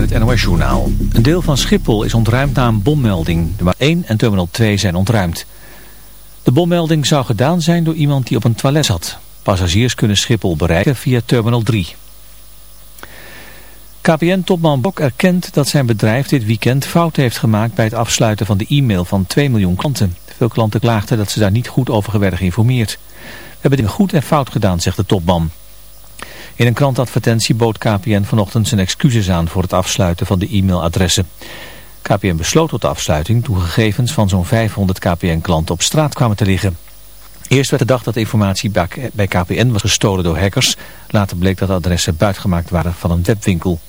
het NOS-journaal. Een deel van Schiphol is ontruimd na een bommelding. De 1 en Terminal 2 zijn ontruimd. De bommelding zou gedaan zijn door iemand die op een toilet zat. Passagiers kunnen Schiphol bereiken via Terminal 3. KPN-topman Bok erkent dat zijn bedrijf dit weekend fout heeft gemaakt bij het afsluiten van de e-mail van 2 miljoen klanten. Veel klanten klaagden dat ze daar niet goed over werden geïnformeerd. We hebben dingen goed en fout gedaan, zegt de topman. In een krantadvertentie bood KPN vanochtend zijn excuses aan voor het afsluiten van de e-mailadressen. KPN besloot tot de afsluiting toen gegevens van zo'n 500 KPN-klanten op straat kwamen te liggen. Eerst werd de dag dat informatie bij KPN was gestolen door hackers. Later bleek dat de adressen buitgemaakt waren van een webwinkel.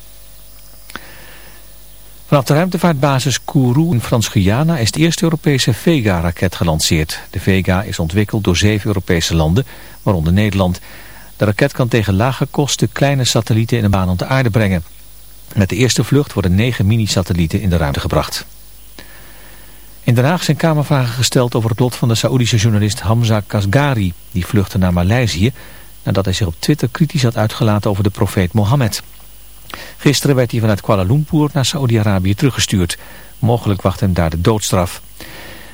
Vanaf de ruimtevaartbasis Kourou in Frans-Guyana is de eerste Europese Vega-raket gelanceerd. De Vega is ontwikkeld door zeven Europese landen, waaronder Nederland. De raket kan tegen lage kosten kleine satellieten in een baan om de aarde brengen. Met de eerste vlucht worden negen mini-satellieten in de ruimte gebracht. In Den Haag zijn kamervragen gesteld over het lot van de Saoedische journalist Hamza Kasgari. Die vluchtte naar Maleisië nadat hij zich op Twitter kritisch had uitgelaten over de profeet Mohammed. Gisteren werd hij vanuit Kuala Lumpur naar Saoedi-Arabië teruggestuurd. Mogelijk wacht hem daar de doodstraf.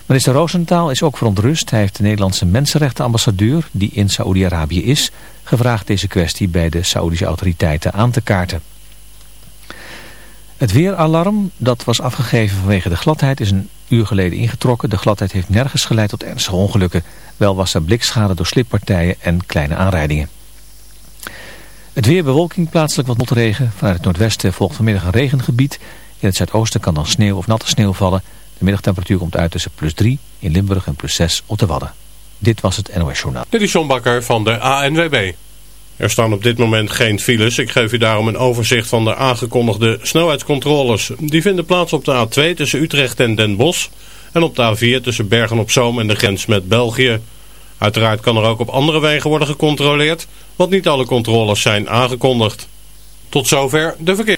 Minister Roosentaal is ook verontrust. Hij heeft de Nederlandse mensenrechtenambassadeur, die in Saoedi-Arabië is, gevraagd deze kwestie bij de Saoedische autoriteiten aan te kaarten. Het weeralarm dat was afgegeven vanwege de gladheid is een uur geleden ingetrokken. De gladheid heeft nergens geleid tot ernstige ongelukken. Wel was er blikschade door slippartijen en kleine aanrijdingen. Het weer bewolking, plaatselijk wat motregen. Vanuit het noordwesten volgt vanmiddag een regengebied. In het zuidoosten kan dan sneeuw of natte sneeuw vallen. De middagtemperatuur komt uit tussen plus 3 in Limburg en plus 6 op de Wadden. Dit was het NOS Journaal. Dit is John Bakker van de ANWB. Er staan op dit moment geen files. Ik geef u daarom een overzicht van de aangekondigde snelheidscontroles. Die vinden plaats op de A2 tussen Utrecht en Den Bosch. En op de A4 tussen Bergen op Zoom en de grens met België. Uiteraard kan er ook op andere wegen worden gecontroleerd, want niet alle controles zijn aangekondigd. Tot zover de verkeer.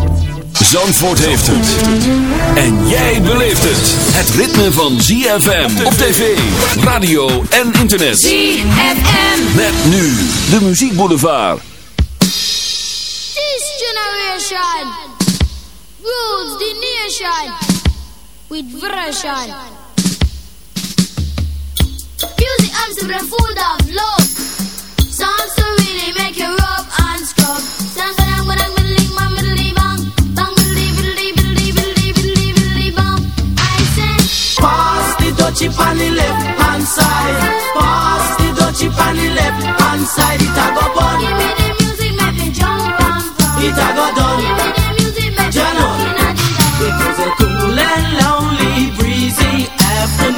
Zandvoort heeft het. En jij beleeft het. Het ritme van ZFM op tv, radio en internet. ZFM. Met nu de muziekboulevard. This generation rules the nation with version. Music I'm super full of love. Songs to really make you rub and scrub.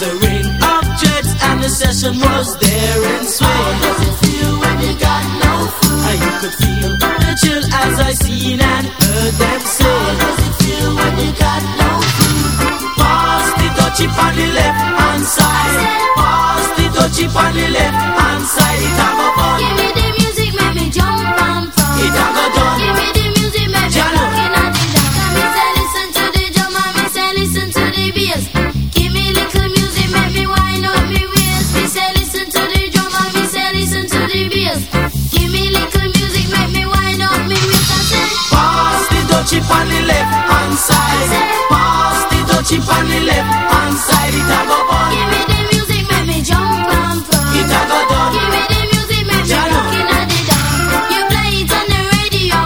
it feel when you got no food? recession was there in swing. How does it feel when you got no food? You could feel the chill as I seen and heard them say. How does it feel when you got no food? Pass the dutchie on the left hand side. Pass the dutchie on the left hand side. Dutchie on the left hand side. It a go give me the music, make me jump and pump. It a go done. Give me the music, make me at the. You play it on the radio,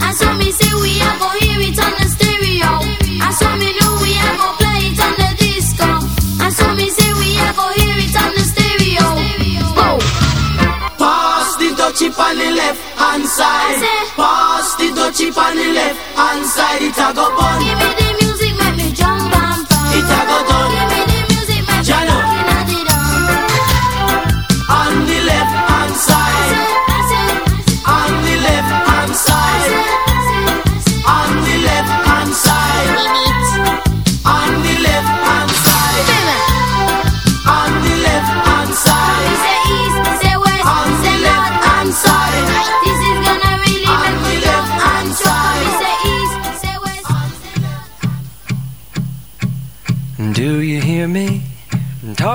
and so me say we a go hear it on the stereo. And so me know we a go play it on the disco. And so me say we a go hear it on the stereo. Whoa. Pass the dutchie on the left hand side. Pass the dutchie on the left hand side. It a go.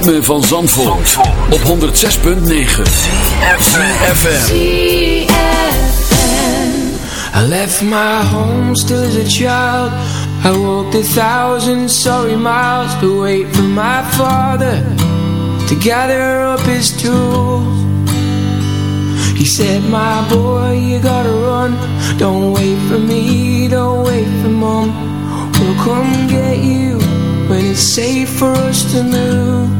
ritme van Zandvoort, op 106.9 CFFM I left my home still as a child. I walked a thousand sorry miles To wait for my father To gather up his tools. He said my boy you gotta run. Don't wait for me, don't wait for mom. We'll come get you when it's safe for us to move.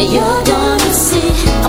You're gonna see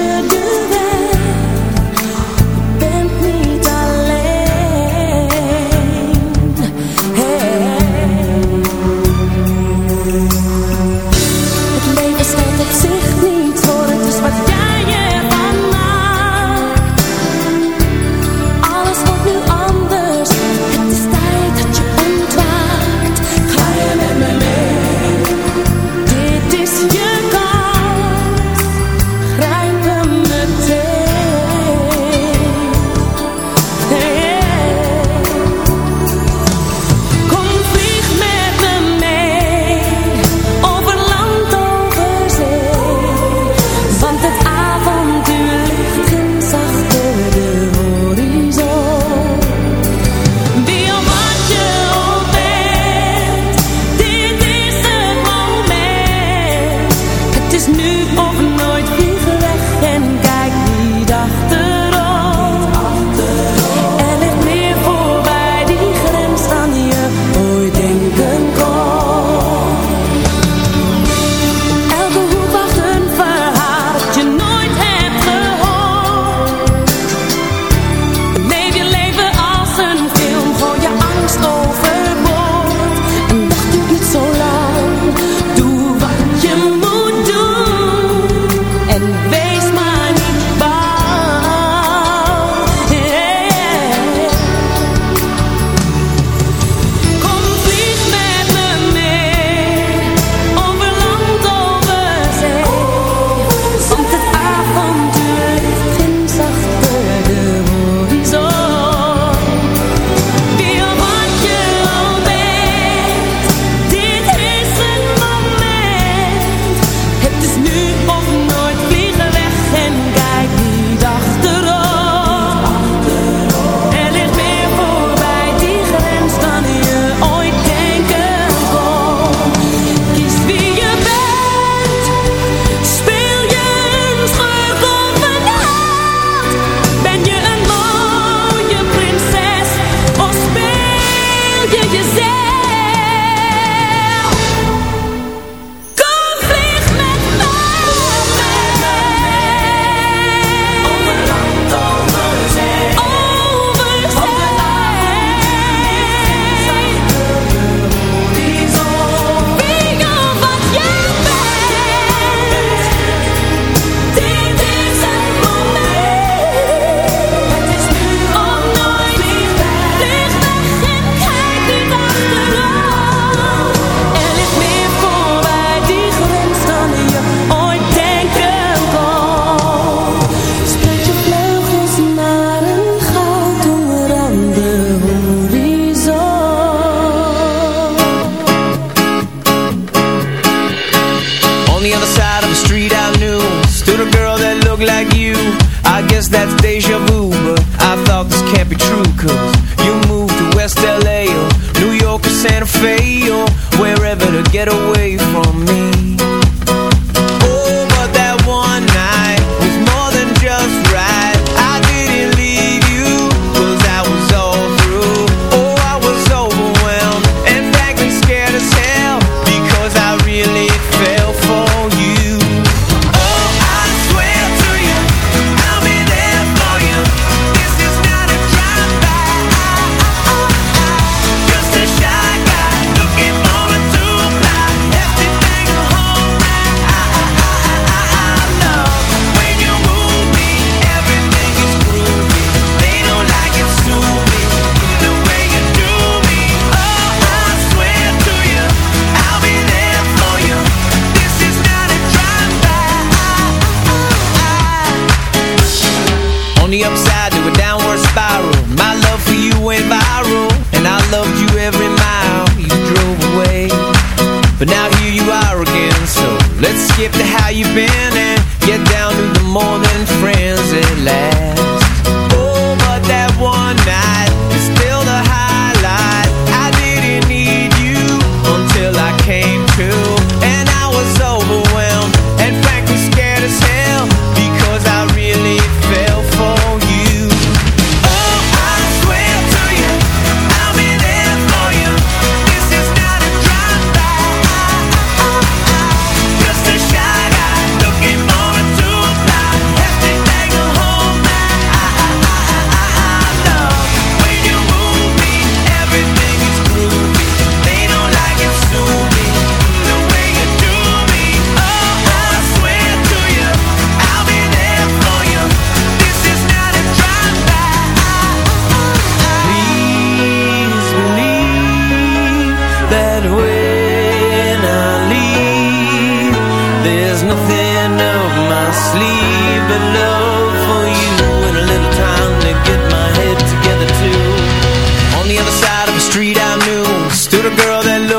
should do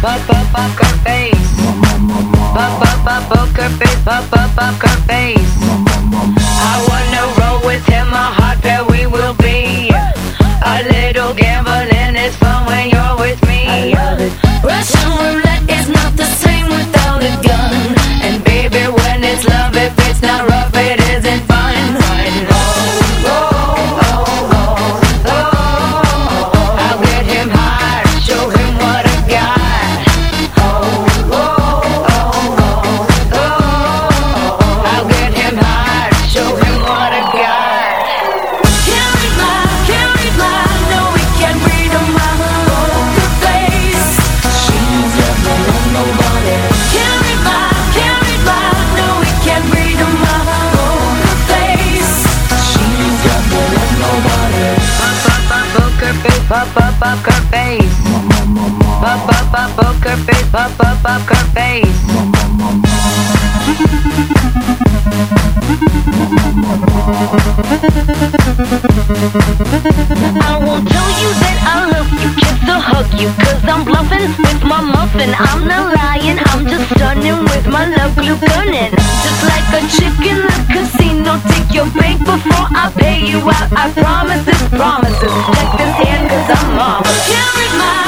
poker face. Poker face, face. I wanna roll with him, a hot pair we will be. A little gambling is fun when you're with me. Russian roulette. I won't tell you that I love you, kiss or hug you, cause I'm bluffing with my muffin. I'm not lying, I'm just stunning with my love glue gunning. Just like a chicken at casino, take your bank before I pay you out. I promise this, promises. Check this hand, cause I'm marvelous. Carry my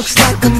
looks like a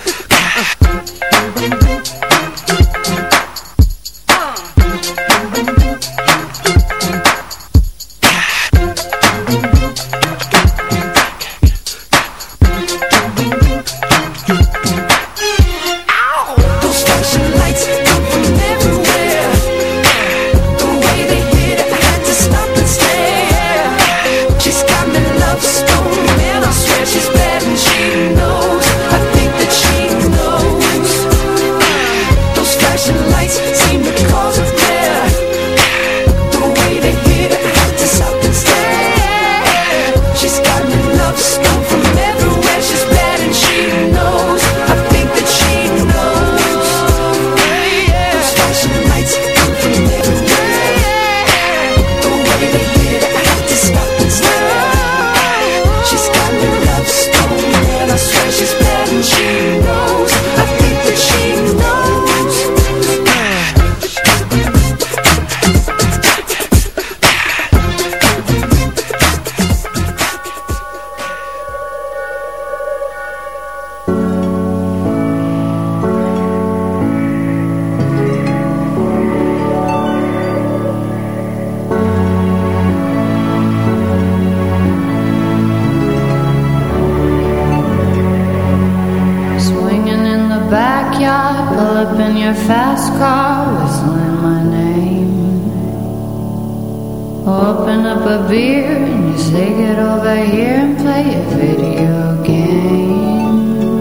Open up a beer and you say get over here and play a video game.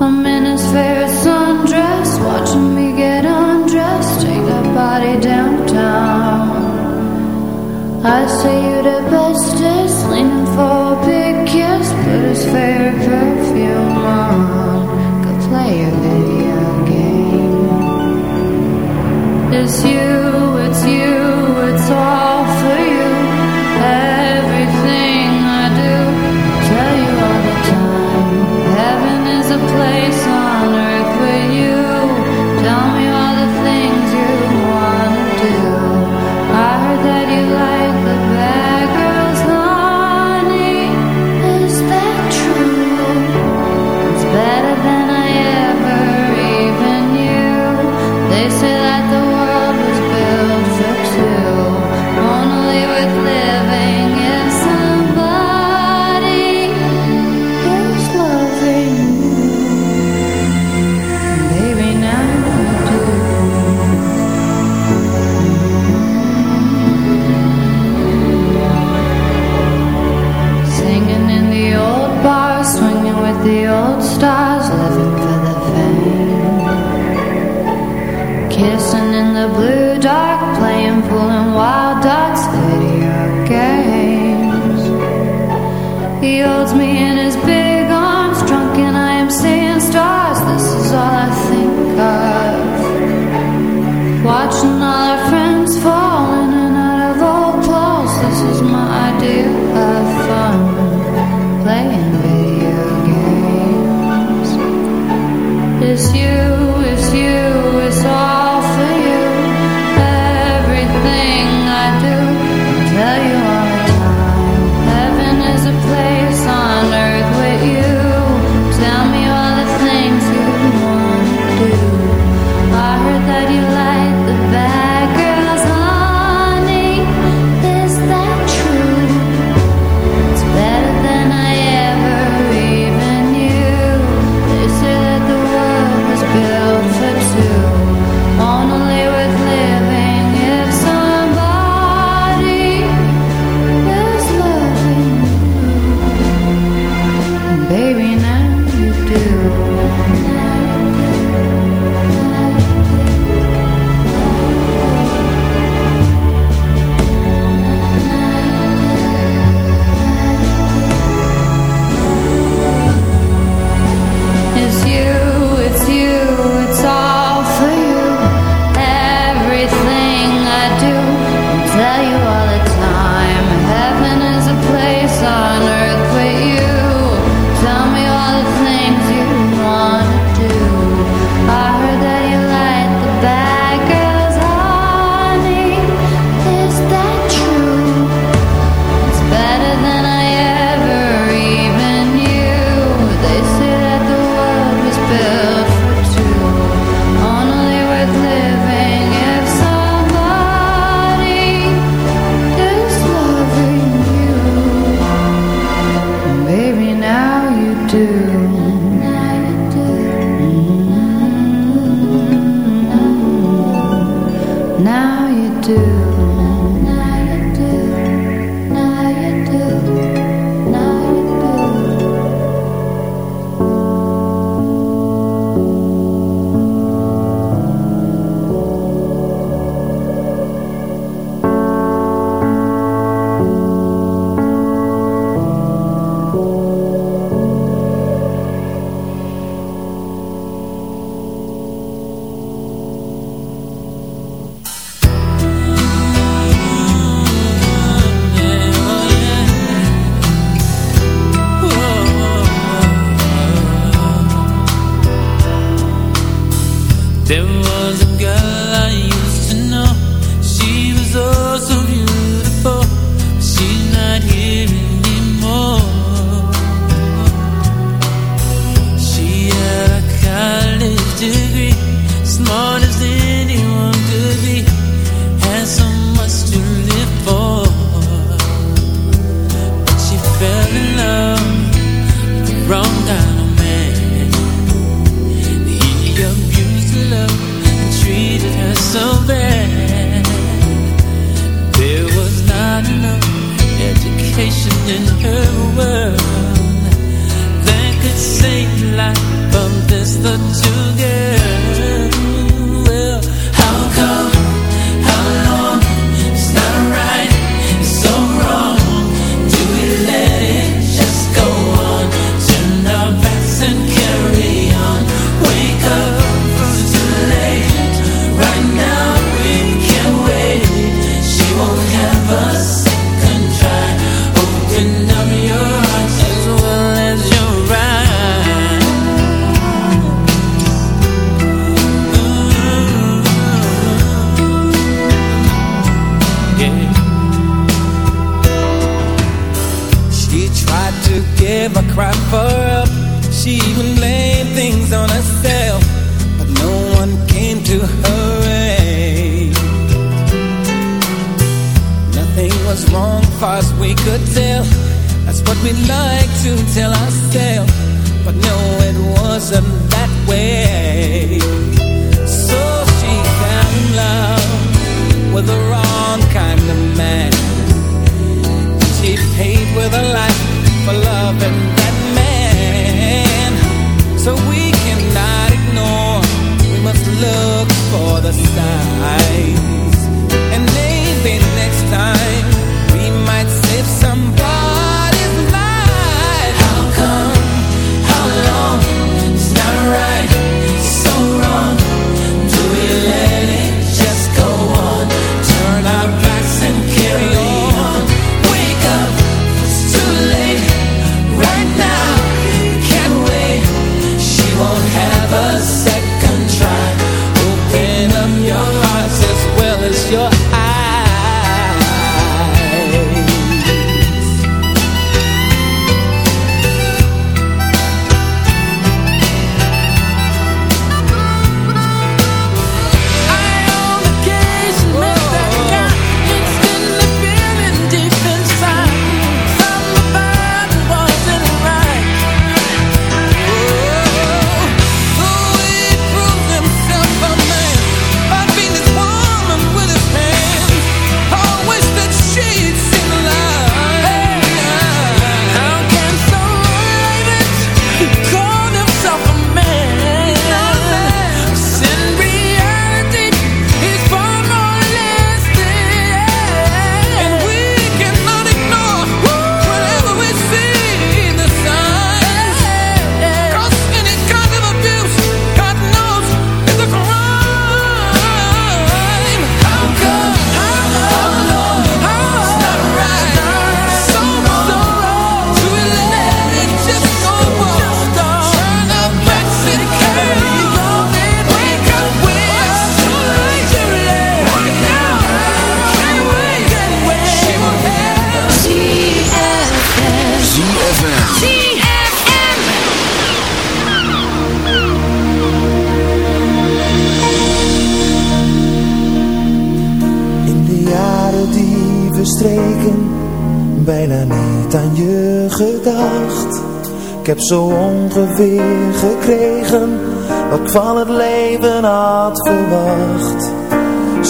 I'm in his fair sundress, watching me get undressed, take a body downtown. I say you the bestest, leaning for a big kiss, put his favorite perfume on, go play a video game. It's you. place miss you.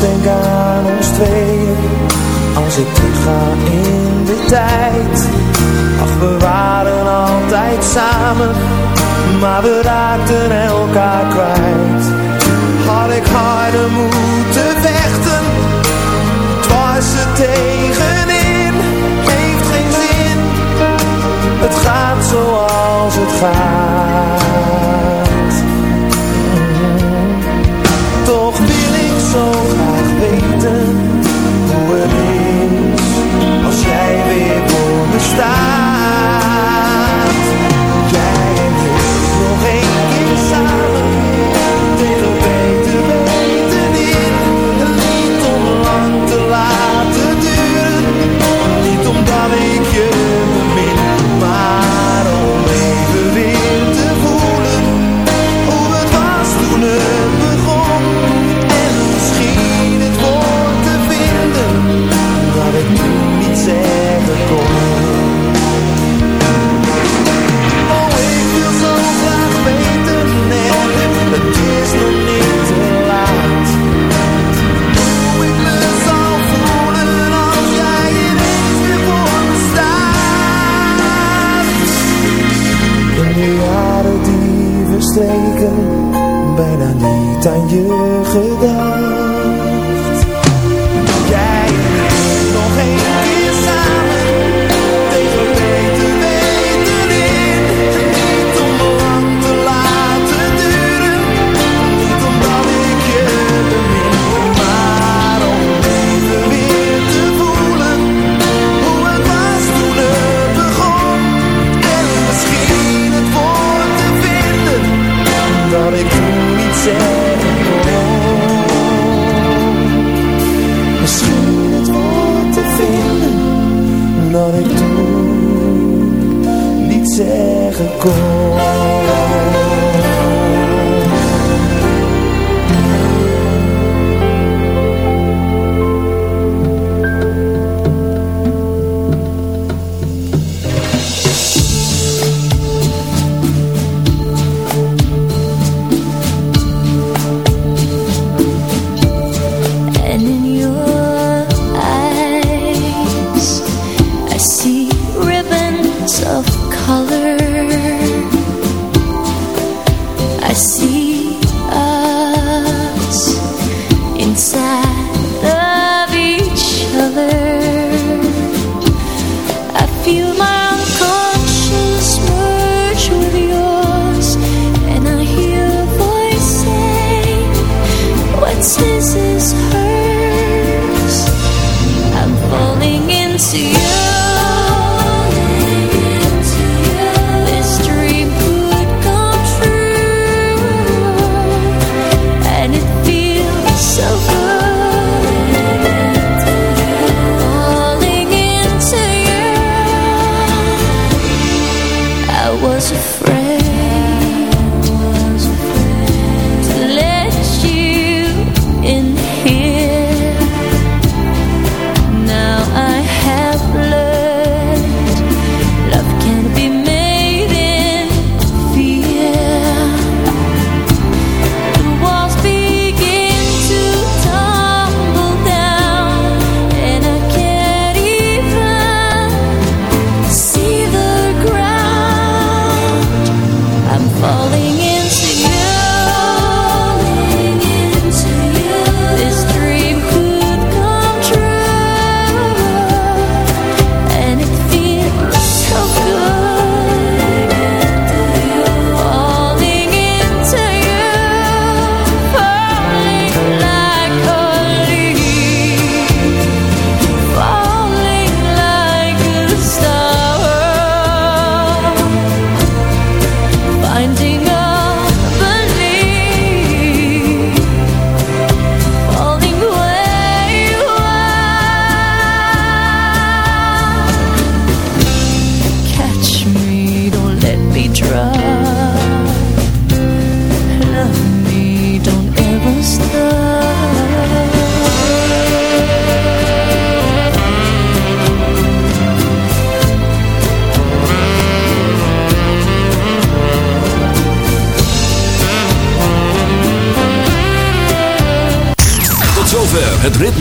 denk aan ons tweeën Als ik terug ga in de tijd. Ach, we waren altijd samen Maar we raakten elkaar kwijt. Had ik harder moeten vechten Het was het tegenin. Heeft geen zin. Het gaat zoals het gaat. afraid